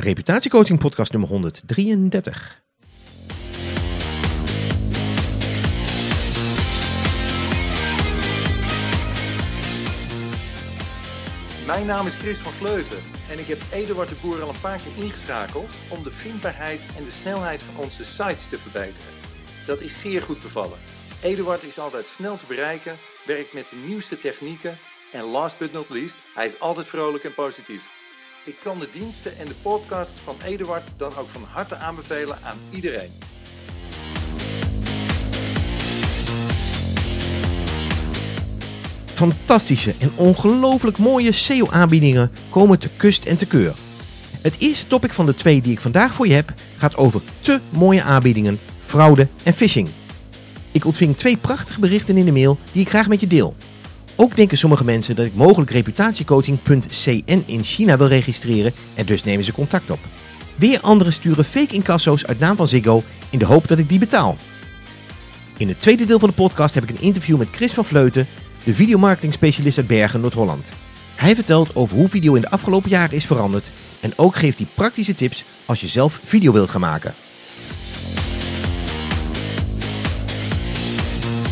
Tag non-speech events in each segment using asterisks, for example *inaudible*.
Reputatiecoaching podcast nummer 133. Mijn naam is Chris van Vleuten en ik heb Eduard de Boer al een paar keer ingeschakeld om de vindbaarheid en de snelheid van onze sites te verbeteren. Dat is zeer goed bevallen. Eduard is altijd snel te bereiken, werkt met de nieuwste technieken en last but not least, hij is altijd vrolijk en positief. Ik kan de diensten en de podcasts van Eduard dan ook van harte aanbevelen aan iedereen. Fantastische en ongelooflijk mooie SEO-aanbiedingen komen te kust en te keur. Het eerste topic van de twee die ik vandaag voor je heb gaat over te mooie aanbiedingen, fraude en phishing. Ik ontving twee prachtige berichten in de mail die ik graag met je deel. Ook denken sommige mensen dat ik mogelijk reputatiecoaching.cn in China wil registreren en dus nemen ze contact op. Weer anderen sturen fake incasso's uit naam van Ziggo in de hoop dat ik die betaal. In het tweede deel van de podcast heb ik een interview met Chris van Vleuten, de videomarketing specialist uit Bergen, Noord-Holland. Hij vertelt over hoe video in de afgelopen jaren is veranderd en ook geeft hij praktische tips als je zelf video wilt gaan maken.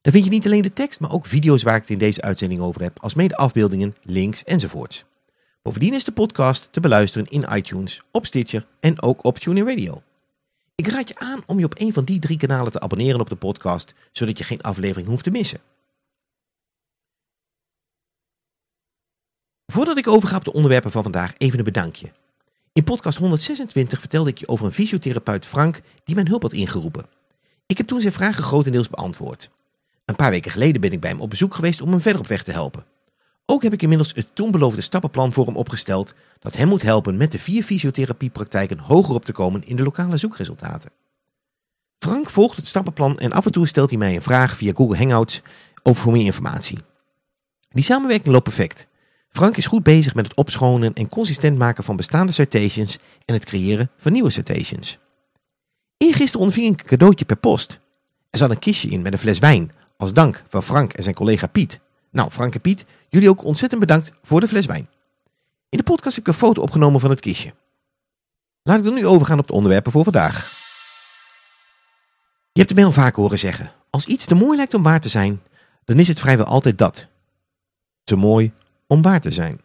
Daar vind je niet alleen de tekst, maar ook video's waar ik het in deze uitzending over heb, als mede afbeeldingen, links enzovoorts. Bovendien is de podcast te beluisteren in iTunes, op Stitcher en ook op TuneIn Radio. Ik raad je aan om je op een van die drie kanalen te abonneren op de podcast, zodat je geen aflevering hoeft te missen. Voordat ik overga op de onderwerpen van vandaag, even een bedankje. In podcast 126 vertelde ik je over een fysiotherapeut Frank die mijn hulp had ingeroepen. Ik heb toen zijn vragen grotendeels beantwoord. Een paar weken geleden ben ik bij hem op bezoek geweest om hem verder op weg te helpen. Ook heb ik inmiddels het toen beloofde stappenplan voor hem opgesteld dat hem moet helpen met de vier fysiotherapiepraktijken hoger op te komen in de lokale zoekresultaten. Frank volgt het stappenplan en af en toe stelt hij mij een vraag via Google Hangouts over voor meer informatie. Die samenwerking loopt perfect. Frank is goed bezig met het opschonen en consistent maken van bestaande citations en het creëren van nieuwe citations. Eergisteren ontving ik een cadeautje per post. Er zat een kistje in met een fles wijn, als dank van Frank en zijn collega Piet. Nou, Frank en Piet, jullie ook ontzettend bedankt voor de fles wijn. In de podcast heb ik een foto opgenomen van het kistje. Laat ik dan nu overgaan op de onderwerpen voor vandaag. Je hebt de mail vaak horen zeggen, als iets te mooi lijkt om waar te zijn, dan is het vrijwel altijd dat. Te mooi om waar te zijn.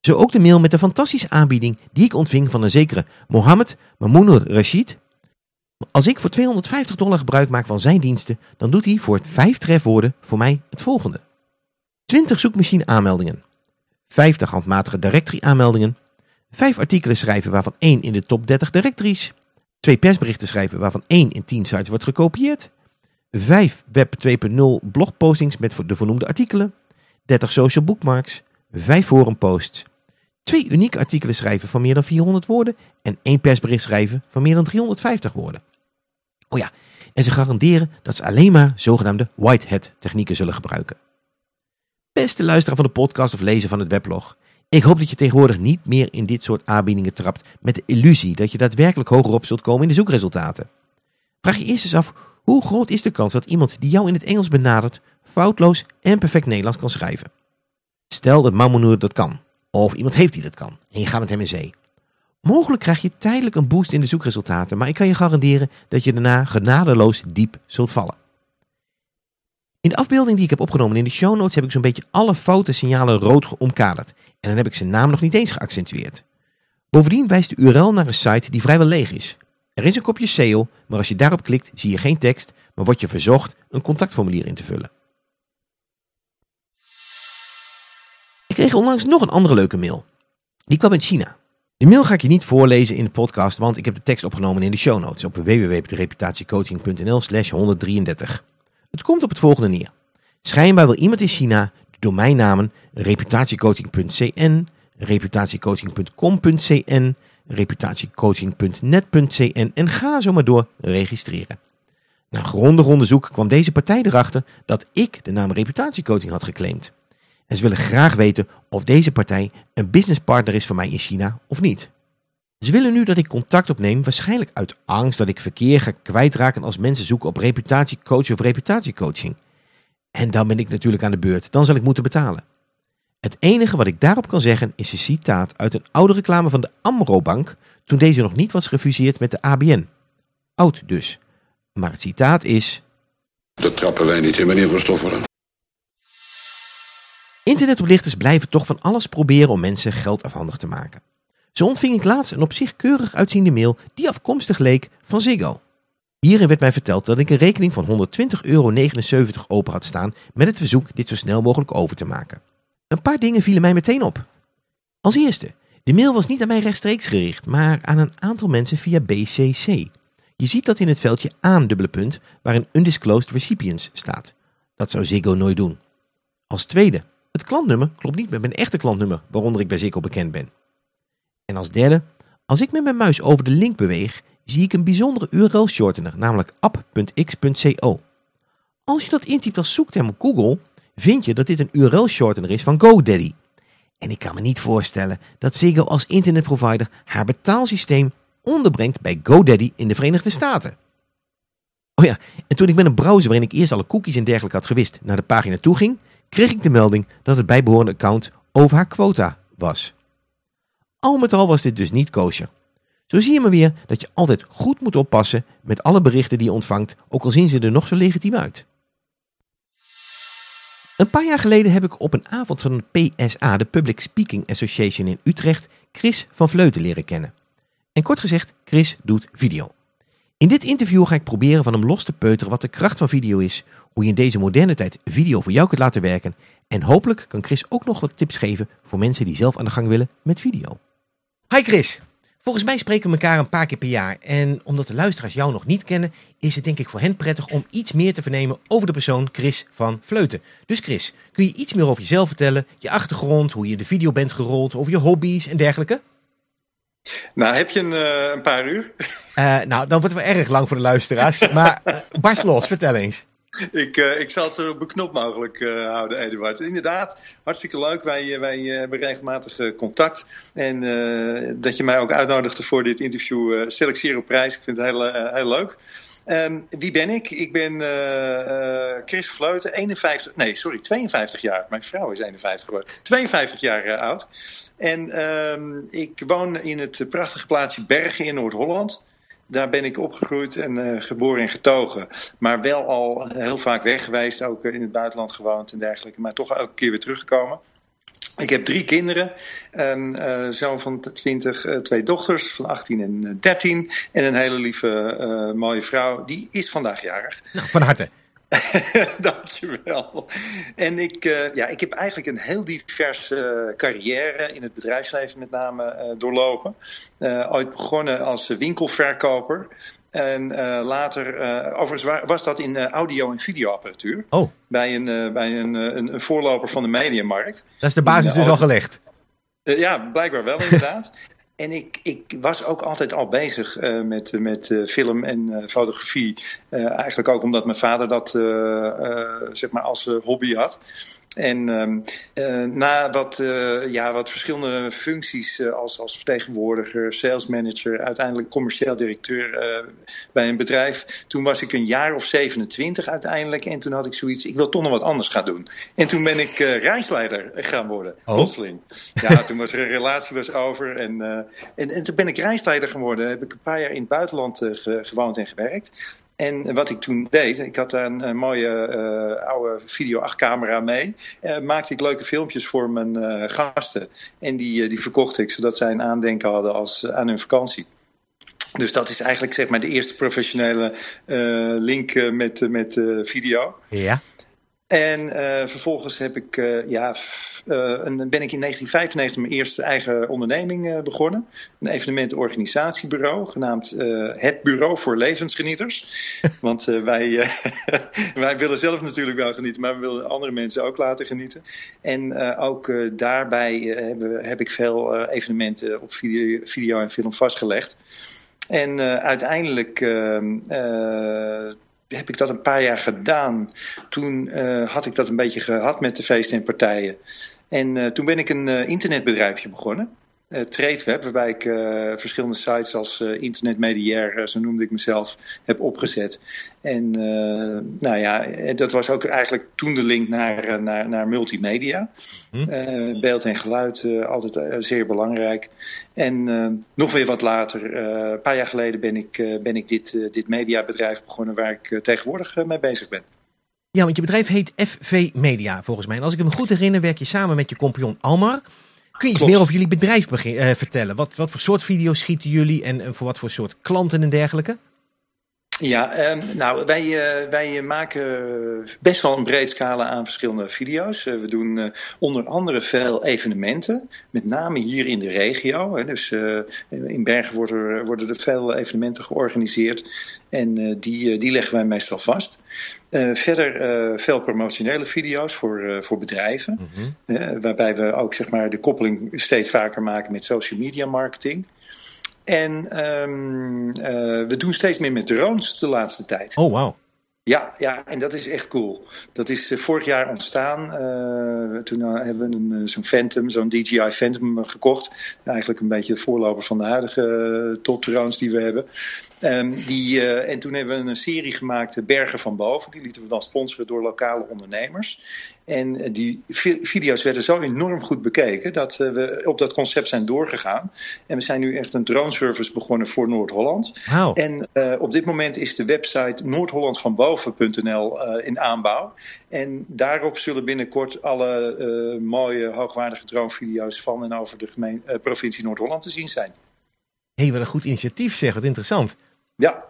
Zo ook de mail met de fantastische aanbieding die ik ontving van een zekere Mohammed Mamounur Rashid. Als ik voor 250 dollar gebruik maak van zijn diensten, dan doet hij voor het 5 trefwoorden voor mij het volgende. 20 zoekmachine aanmeldingen, 50 handmatige directory aanmeldingen, 5 artikelen schrijven waarvan 1 in de top 30 directories, 2 persberichten schrijven waarvan 1 in 10 sites wordt gekopieerd, 5 web 2.0 blogpostings met de vernoemde artikelen, 30 social bookmarks, 5 forumposts, 2 unieke artikelen schrijven van meer dan 400 woorden en 1 persbericht schrijven van meer dan 350 woorden. Oh ja, en ze garanderen dat ze alleen maar zogenaamde whitehead technieken zullen gebruiken. Beste luisteraar van de podcast of lezer van het weblog, ik hoop dat je tegenwoordig niet meer in dit soort aanbiedingen trapt met de illusie dat je daadwerkelijk hogerop zult komen in de zoekresultaten. Vraag je eerst eens af, hoe groot is de kans dat iemand die jou in het Engels benadert foutloos en perfect Nederlands kan schrijven? Stel dat Mamonoer dat kan, of iemand heeft die dat kan, en je gaat met hem in zee. Mogelijk krijg je tijdelijk een boost in de zoekresultaten, maar ik kan je garanderen dat je daarna genadeloos diep zult vallen. In de afbeelding die ik heb opgenomen in de show notes heb ik zo'n beetje alle foute signalen rood omkaderd. En dan heb ik zijn naam nog niet eens geaccentueerd. Bovendien wijst de URL naar een site die vrijwel leeg is. Er is een kopje SEO, maar als je daarop klikt zie je geen tekst, maar wordt je verzocht een contactformulier in te vullen. Ik kreeg onlangs nog een andere leuke mail. Die kwam uit China. De mail ga ik je niet voorlezen in de podcast, want ik heb de tekst opgenomen in de show notes op www.reputatiecoaching.nl slash 133. Het komt op het volgende neer. Schijnbaar wil iemand in China de domeinnamen reputatiecoaching.cn, reputatiecoaching.com.cn, reputatiecoaching.net.cn en ga zo maar door registreren. Na grondig onderzoek kwam deze partij erachter dat ik de naam reputatiecoaching had geclaimd. En ze willen graag weten of deze partij een businesspartner is van mij in China of niet. Ze willen nu dat ik contact opneem, waarschijnlijk uit angst dat ik verkeer ga kwijtraken als mensen zoeken op reputatiecoach of reputatiecoaching. En dan ben ik natuurlijk aan de beurt, dan zal ik moeten betalen. Het enige wat ik daarop kan zeggen is een citaat uit een oude reclame van de Amro-bank toen deze nog niet was gefuseerd met de ABN. Oud dus. Maar het citaat is... Dat trappen wij niet in, meneer Verstoffelen. Internetoplichters blijven toch van alles proberen om mensen geld afhandig te maken. Zo ontving ik laatst een op zich keurig uitziende mail die afkomstig leek van Ziggo. Hierin werd mij verteld dat ik een rekening van 120,79 euro open had staan met het verzoek dit zo snel mogelijk over te maken. Een paar dingen vielen mij meteen op. Als eerste, de mail was niet aan mij rechtstreeks gericht, maar aan een aantal mensen via BCC. Je ziet dat in het veldje aan dubbele punt waarin undisclosed recipients staat. Dat zou Ziggo nooit doen. Als tweede, het klantnummer klopt niet met mijn echte klantnummer waaronder ik bij Ziggo bekend ben. En als derde, als ik met mijn muis over de link beweeg, zie ik een bijzondere URL-shortener, namelijk app.x.co. Als je dat intypt als zoekterm op Google, vind je dat dit een URL-shortener is van GoDaddy. En ik kan me niet voorstellen dat Ziggo als internetprovider haar betaalsysteem onderbrengt bij GoDaddy in de Verenigde Staten. Oh ja, en toen ik met een browser waarin ik eerst alle cookies en dergelijke had gewist naar de pagina toe ging, kreeg ik de melding dat het bijbehorende account over haar quota was. Al met al was dit dus niet kosher. Zo zie je maar weer dat je altijd goed moet oppassen met alle berichten die je ontvangt, ook al zien ze er nog zo legitiem uit. Een paar jaar geleden heb ik op een avond van een PSA, de Public Speaking Association in Utrecht, Chris van Vleuten leren kennen. En kort gezegd, Chris doet video. In dit interview ga ik proberen van hem los te peuteren wat de kracht van video is, hoe je in deze moderne tijd video voor jou kunt laten werken en hopelijk kan Chris ook nog wat tips geven voor mensen die zelf aan de gang willen met video. Hi Chris, volgens mij spreken we elkaar een paar keer per jaar en omdat de luisteraars jou nog niet kennen, is het denk ik voor hen prettig om iets meer te vernemen over de persoon Chris van Vleuten. Dus Chris, kun je iets meer over jezelf vertellen, je achtergrond, hoe je de video bent gerold, over je hobby's en dergelijke? Nou, heb je een, uh, een paar uur? Uh, nou, dan wordt het wel erg lang voor de luisteraars. maar *laughs* uh, barst los, vertel eens. Ik, uh, ik zal het zo beknopt mogelijk uh, houden, Eduard. Inderdaad, hartstikke leuk. Wij, wij hebben regelmatig contact. En dat je mij ook uitnodigde voor dit interview zeer op prijs. Ik vind het heel, heel leuk. Um, wie ben ik? Ik ben uh, Chris Vleuten, 51, nee, sorry, 52 jaar. Mijn vrouw is 51 geworden. 52 jaar uh, oud. En um, ik woon in het prachtige plaatsje Bergen in Noord-Holland. Daar ben ik opgegroeid en geboren en getogen. Maar wel al heel vaak weg geweest, ook in het buitenland gewoond en dergelijke. Maar toch elke keer weer teruggekomen. Ik heb drie kinderen. Een uh, zoon van 20, uh, twee dochters van 18 en 13. En een hele lieve, uh, mooie vrouw. Die is vandaag jarig. Nou, van harte. *laughs* Dankjewel. En ik, uh, ja, ik heb eigenlijk een heel diverse uh, carrière in het bedrijfsleven met name uh, doorlopen. ooit begonnen als winkelverkoper. En later, overigens was dat in audio- en videoapparatuur. Oh. Bij, een, bij een, een, een, voorloper van de mediamarkt. Dat is de basis dus al gelegd. ja, blijkbaar wel inderdaad. *laughs* En ik, ik, was ook altijd al bezig uh, met, met uh, film en uh, fotografie. eigenlijk ook omdat mijn vader dat zeg maar als hobby had. En um, na wat, ja, wat verschillende functies als, als vertegenwoordiger, sales manager, uiteindelijk commercieel directeur bij een bedrijf. Toen was ik een jaar of 27 uiteindelijk. En toen had ik zoiets, ik wil toch nog wat anders gaan doen. En toen ben ik reisleider gaan worden, oh. plotseling. Ja, toen was er een relatie was over en... En, en, toen ben ik reisleider geworden. Heb ik een paar jaar in het buitenland ge, gewoond en gewerkt. En wat ik toen deed, ik had daar een, mooie uh, oude video 8 camera mee. Maakte ik leuke filmpjes voor mijn gasten. En die, die verkocht ik, zodat zij een aandenken hadden als, aan hun vakantie. Dus dat is eigenlijk zeg maar de eerste professionele link met, met video. Ja. En uh, vervolgens heb ik, uh, ja, uh, een, ben ik in 1995 mijn eerste eigen onderneming begonnen. Een evenementenorganisatiebureau genaamd Het Bureau voor Levensgenieters. *laughs* Want wij, *laughs* wij willen zelf natuurlijk wel genieten, maar we willen andere mensen ook laten genieten. En ook daarbij hebben, heb ik veel evenementen op video, video en film vastgelegd. En uiteindelijk ehm, heb ik dat een paar jaar gedaan. Toen uh, had ik dat een beetje gehad met de feesten en partijen. En uh, toen ben ik een uh, internetbedrijfje begonnen uh, Tradeweb, waarbij ik uh, verschillende sites als uh, internetmediair, zo noemde ik mezelf, heb opgezet. En nou ja, dat was ook eigenlijk toen de link naar, naar, naar multimedia. Hm. beeld en geluid, altijd zeer belangrijk. En nog weer wat later, een paar jaar geleden, ben ik, ben ik dit, dit mediabedrijf begonnen waar ik tegenwoordig mee bezig ben. Ja, want je bedrijf heet FV Media volgens mij. En als ik me goed herinner, werk je samen met je compagnon Almar. Kun je iets meer over jullie bedrijf begin, uh, vertellen? Wat, wat voor soort video's schieten jullie en, en voor wat voor soort klanten en dergelijke? Ja, uh, nou, wij, uh, wij maken best wel een breed scala aan verschillende video's. Uh, we doen onder andere veel evenementen, met name hier in de regio. Hè. Dus in Bergen worden, worden er veel evenementen georganiseerd en die, die leggen wij meestal vast. verder veel promotionele video's voor, voor bedrijven, mhm. waarbij we ook zeg maar, de koppeling steeds vaker maken met social media marketing. En um, uh, we doen steeds meer met drones de laatste tijd. Oh, wow. Ja, ja, en dat is echt cool. Dat is uh, vorig jaar ontstaan. Uh, toen hebben we een, zo'n Phantom, zo'n DJI Phantom gekocht. Eigenlijk een beetje de voorloper van de huidige top drones die we hebben. Um, die, en toen hebben we een serie gemaakt, Bergen van Boven. Die lieten we dan sponsoren door lokale ondernemers. En uh, die video's werden zo enorm goed bekeken dat uh, we op dat concept zijn doorgegaan. En we zijn nu echt een drone-service begonnen voor Noord-Holland. Wow. En op dit moment is de website noordhollandvanboven.nl in aanbouw. En daarop zullen binnenkort alle mooie, hoogwaardige drone-video's van en over de provincie Noord-Holland te zien zijn. Hé, hey, wat een goed initiatief zeg, wat interessant. Ja.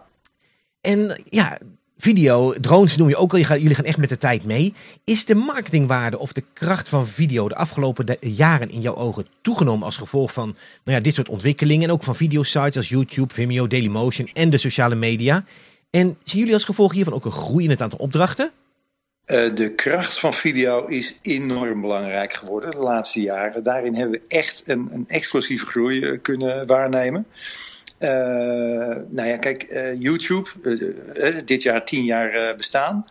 En ja, video, drones noem je ook al, jullie gaan echt met de tijd mee. Is de marketingwaarde of de kracht van video de afgelopen jaren in jouw ogen toegenomen als gevolg van nou ja, dit soort ontwikkelingen en ook van videosites als YouTube, Vimeo, Dailymotion en de sociale media? En zien jullie als gevolg hiervan ook een groei in het aantal opdrachten? Uh, de kracht van video is enorm belangrijk geworden de laatste jaren. Daarin hebben we echt een, een explosieve groei uh, kunnen waarnemen. Uh, nou ja, kijk, uh, YouTube, uh, dit jaar tien jaar bestaan,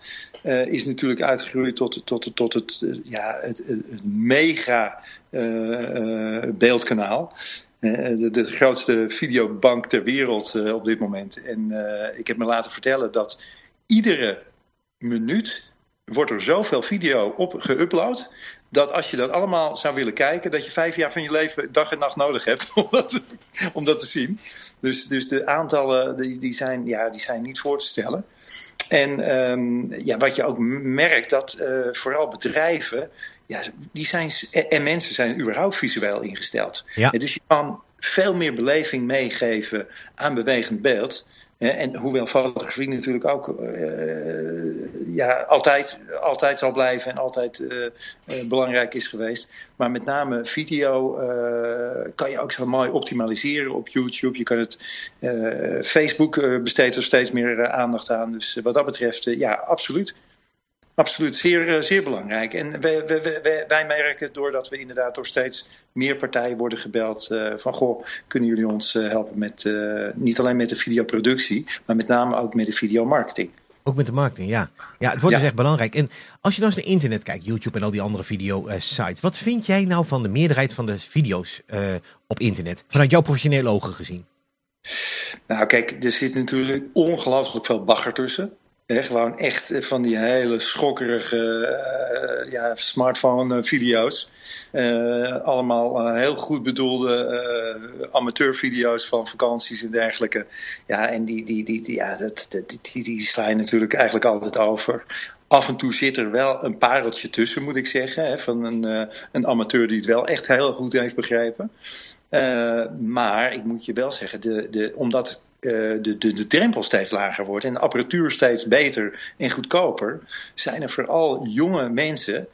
is natuurlijk uitgegroeid tot, tot, tot het, ja, het, mega beeldkanaal. De, grootste videobank ter wereld op dit moment. En ik heb me laten vertellen dat iedere minuut wordt er zoveel video op geüpload dat als je dat allemaal zou willen kijken, dat je vijf jaar van je leven dag en nacht nodig hebt *laughs* om dat te, om dat te zien. Dus, dus de aantallen die, die, zijn, ja, die zijn niet voor te stellen. En um, ja, wat je ook merkt, dat uh, vooral bedrijven, ja, die zijn, en mensen zijn überhaupt visueel ingesteld. Ja. Dus je kan veel meer beleving meegeven aan bewegend beeld. En hoewel fotografie natuurlijk ook uh, ja, altijd, altijd zal blijven en altijd uh, belangrijk is geweest. Maar met name video kan je ook zo mooi optimaliseren op YouTube. Je kan het, Facebook besteedt er steeds meer aandacht aan. Dus wat dat betreft, ja, absoluut. Absoluut, zeer, eh, zeer belangrijk. En wij, wij, wij, merken doordat we inderdaad door steeds meer partijen worden gebeld uh, van goh, kunnen jullie ons uh, helpen met uh, niet alleen met de videoproductie, maar met name ook met de videomarketing. Ook met de marketing, ja. Ja, het wordt ja. dus echt belangrijk. En als je nou eens naar internet kijkt, YouTube en al die andere video-sites, wat vind jij nou van de meerderheid van de video's op internet, vanuit jouw professionele ogen gezien? Nou, kijk, er zit natuurlijk ongelooflijk veel bagger tussen. Gewoon echt van die hele schokkerige uh, ja, smartphone-video's. Uh, allemaal heel goed bedoelde amateurvideo's van vakanties en dergelijke. Ja, en die, die, die, die, ja, dat, die, die, die sla je natuurlijk eigenlijk altijd over. Af en toe zit er wel een pareltje tussen, moet ik zeggen. Hè, van een, een amateur die het wel echt heel goed heeft begrepen. maar ik moet je wel zeggen, de, de, omdat de, de, de drempel steeds lager wordt en de apparatuur steeds beter en goedkoper, zijn er vooral jonge mensen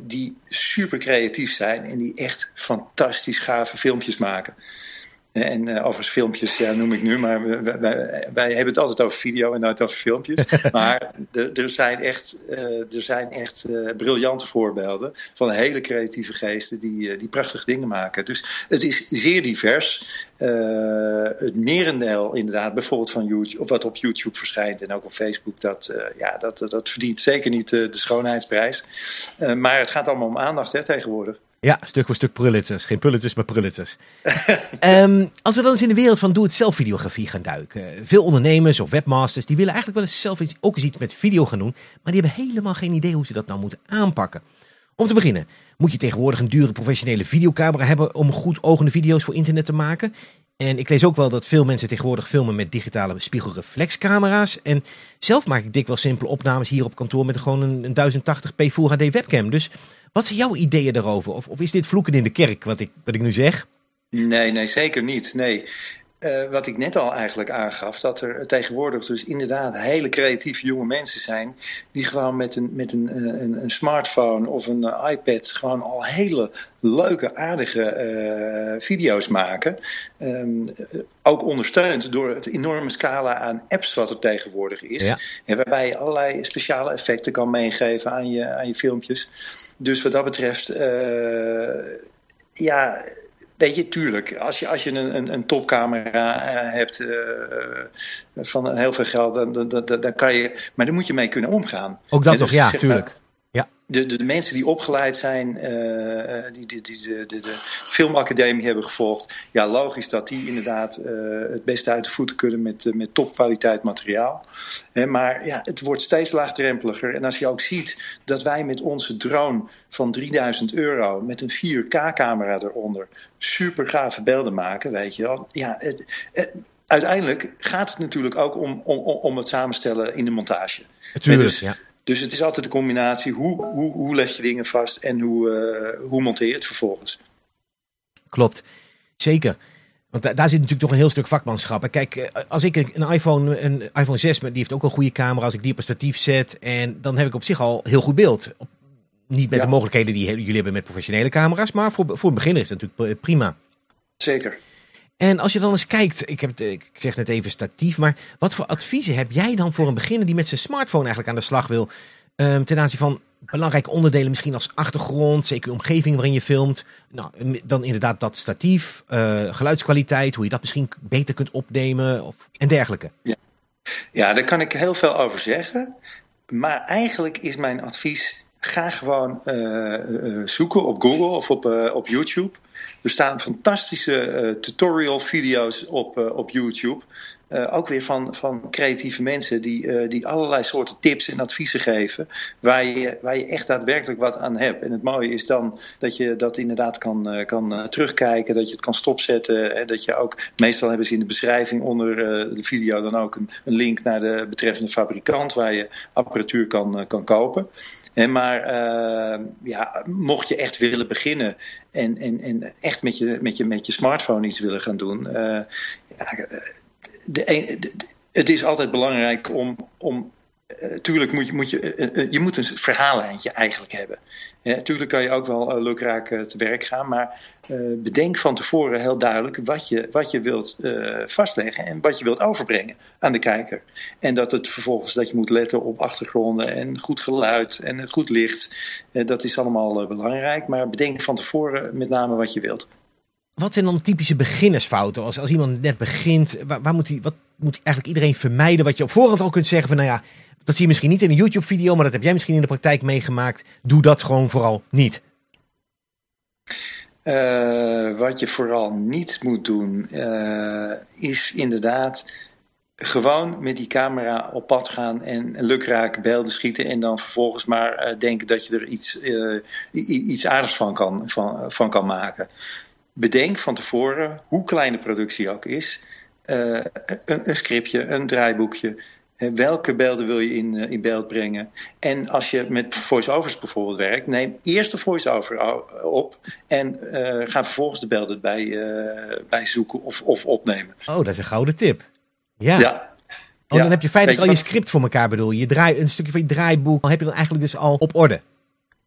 die super creatief zijn en die echt fantastisch gave filmpjes maken. En uh, overigens filmpjes ja, noem ik nu, maar wij, wij, wij, hebben het altijd over video en nooit over filmpjes. *laughs* maar er zijn echt, uh, er zijn echt uh, briljante voorbeelden van hele creatieve geesten die, die prachtige dingen maken. Dus het is zeer divers. het merendeel inderdaad, bijvoorbeeld van YouTube, wat op YouTube verschijnt en ook op Facebook, dat, ja, dat, dat verdient zeker niet de schoonheidsprijs. maar het gaat allemaal om aandacht hè, tegenwoordig. Ja, stuk voor stuk Pulitzers. Geen Pulitzers, maar Pulitzers. um, *laughs* als we dan eens in de wereld van doe-het-zelf videografie gaan duiken. Veel ondernemers of webmasters die willen eigenlijk wel eens zelf iets, ook eens iets met video gaan doen. Maar die hebben helemaal geen idee hoe ze dat nou moeten aanpakken. Om te beginnen moet je tegenwoordig een dure professionele videocamera hebben om goed ogende video's voor internet te maken. En ik lees ook wel dat veel mensen tegenwoordig filmen met digitale spiegelreflexcamera's. En zelf maak ik dikwijls simpele opnames hier op kantoor met gewoon een, een 1080p Full HD webcam. Dus wat zijn jouw ideeën daarover? Of, of is dit vloeken in de kerk, wat ik, wat ik nu zeg? Nee, nee, zeker niet. Nee. Uh, wat ik net al eigenlijk aangaf, dat er tegenwoordig dus inderdaad hele creatieve jonge mensen zijn die gewoon met een, met een, eh, een, een smartphone of een uh, iPad gewoon al hele leuke, aardige video's maken. Um, ook ondersteund door het enorme scala aan apps wat er tegenwoordig is. Ja. En waarbij je allerlei speciale effecten kan meegeven aan je, aan je filmpjes. Dus wat dat betreft, ja Weet je, tuurlijk. Als je, als je een, een, een topcamera uh, hebt uh, van heel veel geld, dan, dan, dan, dan, kan je. Maar daar moet je mee kunnen omgaan. Ook dat dus, ja, tuurlijk de, de, de, mensen die opgeleid zijn, uh, die, die, die de, de, de, filmacademie hebben gevolgd, ja, logisch dat die inderdaad uh, het beste uit de voeten kunnen met, uh, met topkwaliteit materiaal. Hè, maar ja, het wordt steeds laagdrempeliger. En als je ook ziet dat wij met onze drone van 3000 euro, met een 4K-camera eronder, super gave beelden maken, weet je wel. Ja, het, het, uiteindelijk gaat het natuurlijk ook om, om, om het samenstellen in de montage. Natuurlijk, dus, ja dus het is altijd een combinatie. Hoe, hoe, hoe leg je dingen vast en hoe, uh, hoe monteer je het vervolgens? Klopt, zeker. Want daar zit natuurlijk toch een heel stuk vakmanschap. En kijk, eh, als ik een iPhone, een iPhone 6, die heeft ook een goede camera, als ik die op een statief zet, en dan heb ik op zich al heel goed beeld. Niet met de mogelijkheden die jullie hebben met professionele camera's, maar voor, voor een beginner is het natuurlijk prima. Zeker. En als je dan eens kijkt, ik, heb ik zeg net even statief, maar wat voor adviezen heb jij dan voor een beginner die met zijn smartphone eigenlijk aan de slag wil? Um, ten aanzien van belangrijke onderdelen, misschien als achtergrond, zeker de omgeving waarin je filmt. Nou, dan inderdaad dat statief, uh, geluidskwaliteit, hoe je dat misschien beter kunt opnemen of, en dergelijke. Ja. ja, daar kan ik heel veel over zeggen. Maar eigenlijk is mijn advies, ga gewoon uh, uh, zoeken op Google of op, op YouTube. Er staan fantastische tutorial video's op, op YouTube. Ook weer van, van creatieve mensen die, die allerlei soorten tips en adviezen geven. Waar je, waar je echt daadwerkelijk wat aan hebt. En het mooie is dan dat je dat inderdaad kan, kan terugkijken. Dat je het kan stopzetten. En dat je ook, meestal hebben ze in de beschrijving onder de video dan ook een, een, link naar de betreffende fabrikant. Waar je apparatuur kan, kan kopen. Maar uh, ja, mocht je echt willen beginnen en, en, en echt met je, met, je, met je smartphone iets willen gaan doen. Uh, ja, de, de, het is altijd belangrijk om, om uh, tuurlijk moet je, moet je, uh, je moet een verhaallijntje eigenlijk hebben. Tuurlijk kan je ook wel uh, lukraak te werk gaan, maar bedenk van tevoren heel duidelijk wat je, wat je wilt vastleggen en wat je wilt overbrengen aan de kijker. En dat het vervolgens dat je moet letten op achtergronden en goed geluid en goed licht. dat is allemaal belangrijk, maar bedenk van tevoren met name wat je wilt. Wat zijn dan typische beginnersfouten? Als, als iemand net begint, waar, waar moet hij, wat moet eigenlijk iedereen vermijden? Wat je op voorhand al kunt zeggen van, nou ja, dat zie je misschien niet in een YouTube-video, maar dat heb jij misschien in de praktijk meegemaakt. Doe dat gewoon vooral niet. Uh, wat je vooral niet moet doen, uh, is inderdaad gewoon met die camera op pad gaan en lukraak beelden schieten. En dan vervolgens maar uh, denken dat je er iets, iets aardigs van kan, van, kan maken. Bedenk van tevoren, hoe klein de productie ook is, een, een scriptje, een draaiboekje Eh, welke beelden wil je in, in beeld brengen? En als je met voice-overs bijvoorbeeld werkt, neem eerst de voice-over op en ga vervolgens de beelden bij, bij zoeken of, of opnemen. Oh, dat is een gouden tip. Ja. ja. Oh, dan heb je feitelijk al je script voor elkaar bedoel je. je draai, een stukje van je draaiboek dan heb je dan eigenlijk dus al op orde.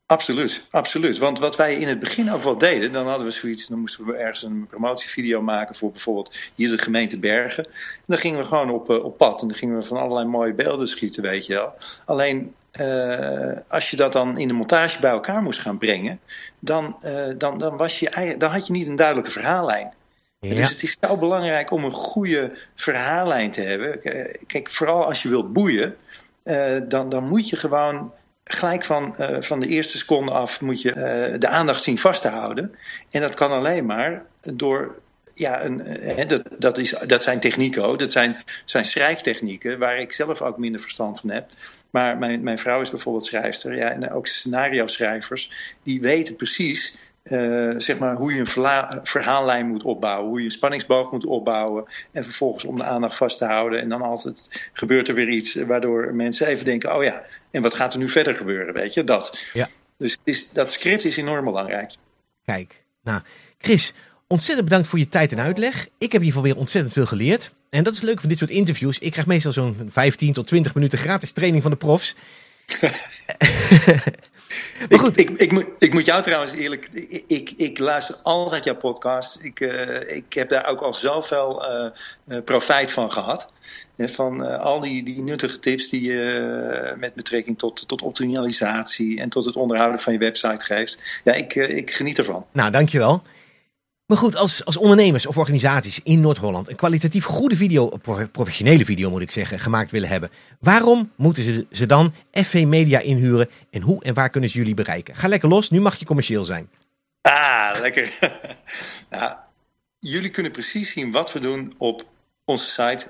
Absoluut, absoluut. Want wat wij in het begin ook wel deden, dan hadden we zoiets, dan moesten we ergens een promotievideo maken voor bijvoorbeeld hier de gemeente Bergen. En dan gingen we gewoon op, eh, op pad en dan gingen we van allerlei mooie beelden schieten, weet je wel. Alleen uh, als je dat dan in de montage bij elkaar moest gaan brengen, dan, uh, dan, dan, was je, dan had je niet een duidelijke verhaallijn. Ja. Dus het is zo belangrijk om een goede verhaallijn te hebben. Kijk, vooral als je wilt boeien, uh, dan, dan moet je gewoon gelijk van, uh, van de eerste seconde af moet je uh, de aandacht zien vast te houden. En dat kan alleen maar door. Ja, een, uh, dat, dat, is, dat zijn technieken, dat zijn, zijn schrijftechnieken waar ik zelf ook minder verstand van heb. Maar mijn, mijn vrouw is bijvoorbeeld schrijfster, ja, en ook scenario schrijvers, die weten precies uh, zeg maar hoe je een verhaallijn moet opbouwen, hoe je een spanningsboog moet opbouwen en vervolgens om de aandacht vast te houden. En dan altijd gebeurt er weer iets waardoor mensen even denken, oh ja, en wat gaat er nu verder gebeuren, weet je, dat. Ja. Dus is, dat script is enorm belangrijk. Kijk, nou, Chris, ontzettend bedankt voor je tijd en uitleg. Ik heb hiervan weer ontzettend veel geleerd. En dat is leuk van dit soort interviews. Ik krijg meestal zo'n 15 tot 20 minuten gratis training van de profs. *laughs* Maar goed. Ik, ik, moet, ik moet jou trouwens eerlijk. Ik, ik luister altijd jouw podcast. Ik, uh, ik heb daar ook al zoveel uh, profijt van gehad. Van uh, al die, die nuttige tips die je met betrekking tot, tot optimalisatie en tot het onderhouden van je website geeft. Ja, ik, ik geniet ervan. Nou, dankjewel. Maar goed, als, als ondernemers of organisaties in Noord-Holland een kwalitatief goede video, professionele video moet ik zeggen, gemaakt willen hebben, waarom moeten ze, ze dan FV Media inhuren en hoe en waar kunnen ze jullie bereiken? Ga lekker los, nu mag je commercieel zijn. Ah, lekker. *laughs* nou, jullie kunnen precies zien wat we doen op onze site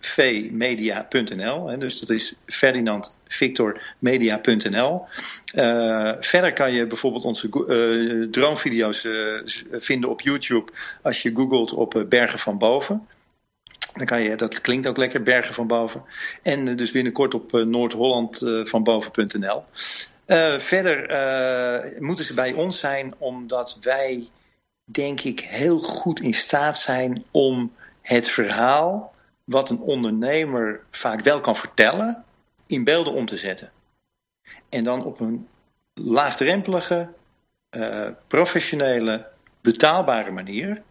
fvmedia.nl. Dus dat is ferdinandvictormedia.nl. Uh, verder kan je bijvoorbeeld onze uh, droomvideo's uh, vinden op YouTube als je googelt op Bergen van Boven. Dan kan je, dat klinkt ook lekker, Bergen van Boven. En dus binnenkort op noordhollandvanboven.nl. verder moeten ze bij ons zijn omdat wij, denk ik, heel goed in staat zijn om het verhaal wat een ondernemer vaak wel kan vertellen, in beelden om te zetten. En dan op een laagdrempelige, uh, professionele, betaalbare manier.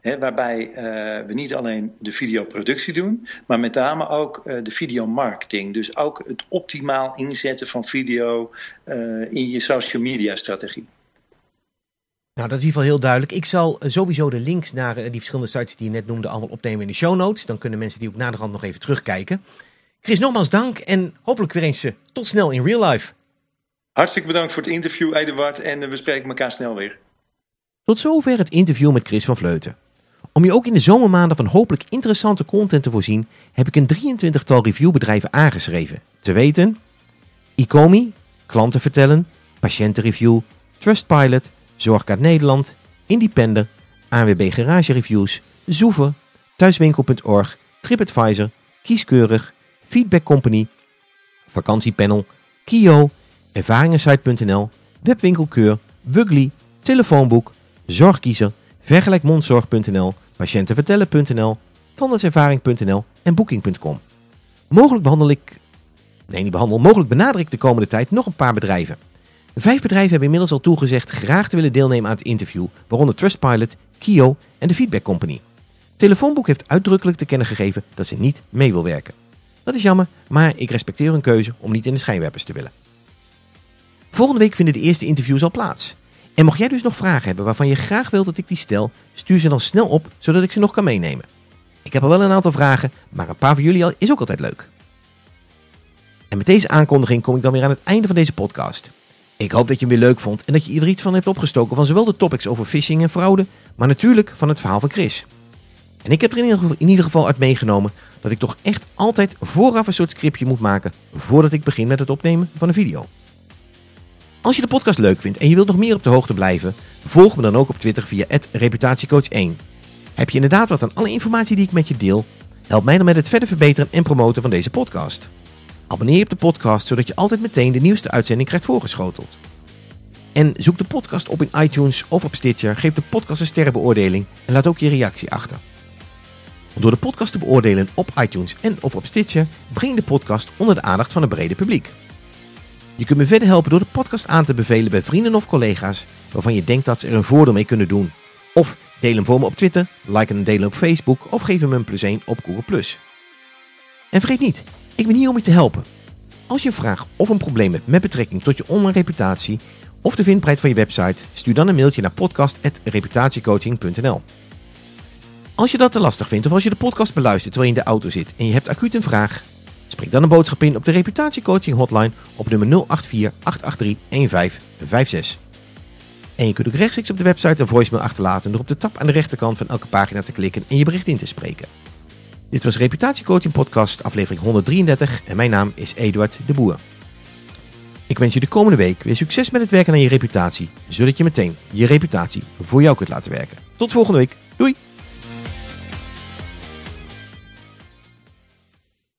Hè, waarbij uh, we niet alleen de videoproductie doen, maar met name ook uh, de videomarketing. Dus ook het optimaal inzetten van video in je social media strategie. Nou, dat is in ieder geval heel duidelijk. Ik zal eh, sowieso de links naar eh, die verschillende sites die je net noemde allemaal opnemen in de show notes. Dan kunnen mensen die ook naderhand nog even terugkijken. Chris, nogmaals dank en hopelijk weer eens eh, tot snel in real life. Hartstikke bedankt voor het interview, Eduard. En we spreken elkaar snel weer. Tot zover het interview met Chris van Vleuten. Om je ook in de zomermaanden van hopelijk interessante content te voorzien, heb ik een 23-tal reviewbedrijven aangeschreven. Te weten, Ecomi, Klanten Vertellen, Patiëntenreview, Trustpilot, Zorgkaart Nederland, Independer, ANWB Garage Reviews, Zoever, Thuiswinkel.org, TripAdvisor, Kieskeurig, Feedback Company, Vakantiepanel, Kio, Ervaringensite.nl, Webwinkelkeur, Wugly, Telefoonboek, Zorgkiezer, Vergelijkmondzorg.nl, Patiëntenvertellen.nl, Tandartservaring.nl en Booking.com. Mogelijk behandel ik, nee niet behandel, mogelijk benader ik de komende tijd nog een paar bedrijven. Vijf bedrijven hebben inmiddels al toegezegd graag te willen deelnemen aan het interview, waaronder Trustpilot, Kio en de Feedback Company. Telefoonboek heeft uitdrukkelijk te kennen gegeven dat ze niet mee wil werken. Dat is jammer, maar ik respecteer hun keuze om niet in de schijnwerpers te willen. Volgende week vinden de eerste interviews al plaats. En mocht jij dus nog vragen hebben waarvan je graag wilt dat ik die stel, stuur ze dan snel op zodat ik ze nog kan meenemen. Ik heb al wel een aantal vragen, maar een paar van jullie al is ook altijd leuk. En met deze aankondiging kom ik dan weer aan het einde van deze podcast. Ik hoop dat je hem weer leuk vond en dat je er iets van hebt opgestoken van zowel de topics over phishing en fraude, maar natuurlijk van het verhaal van Chris. En ik heb er in ieder geval uit meegenomen dat ik toch echt altijd vooraf een soort scriptje moet maken voordat ik begin met het opnemen van een video. Als je de podcast leuk vindt en je wilt nog meer op de hoogte blijven, volg me dan ook op Twitter via reputatiecoach1. Heb je inderdaad wat aan alle informatie die ik met je deel? Help mij dan met het verder verbeteren en promoten van deze podcast. Abonneer je op de podcast zodat je altijd meteen de nieuwste uitzending krijgt voorgeschoteld. En zoek de podcast op in iTunes of op Stitcher, geef de podcast een sterrenbeoordeling en laat ook je reactie achter. Door de podcast te beoordelen op iTunes en of op Stitcher breng de podcast onder de aandacht van een brede publiek. Je kunt me verder helpen door de podcast aan te bevelen bij vrienden of collega's waarvan je denkt dat ze er een voordeel mee kunnen doen. Of deel hem voor me op Twitter, like en delen op Facebook of geef hem een plus 1 op Google+. En vergeet niet, ik ben hier om je te helpen. Als je een vraag of een probleem hebt met betrekking tot je online reputatie of de vindbaarheid van je website, stuur dan een mailtje naar podcast.reputatiecoaching.nl. Als je dat te lastig vindt of als je de podcast beluistert terwijl je in de auto zit en je hebt acuut een vraag, spreek dan een boodschap in op de reputatiecoaching hotline op nummer 084 883 1556. En je kunt ook rechtstreeks op de website een voicemail achterlaten door op de tab aan de rechterkant van elke pagina te klikken en je bericht in te spreken. Dit was Reputatiecoaching Podcast, aflevering 133 en mijn naam is Eduard de Boer. Ik wens je de komende week weer succes met het werken aan je reputatie, zodat je meteen je reputatie voor jou kunt laten werken. Tot volgende week. Doei!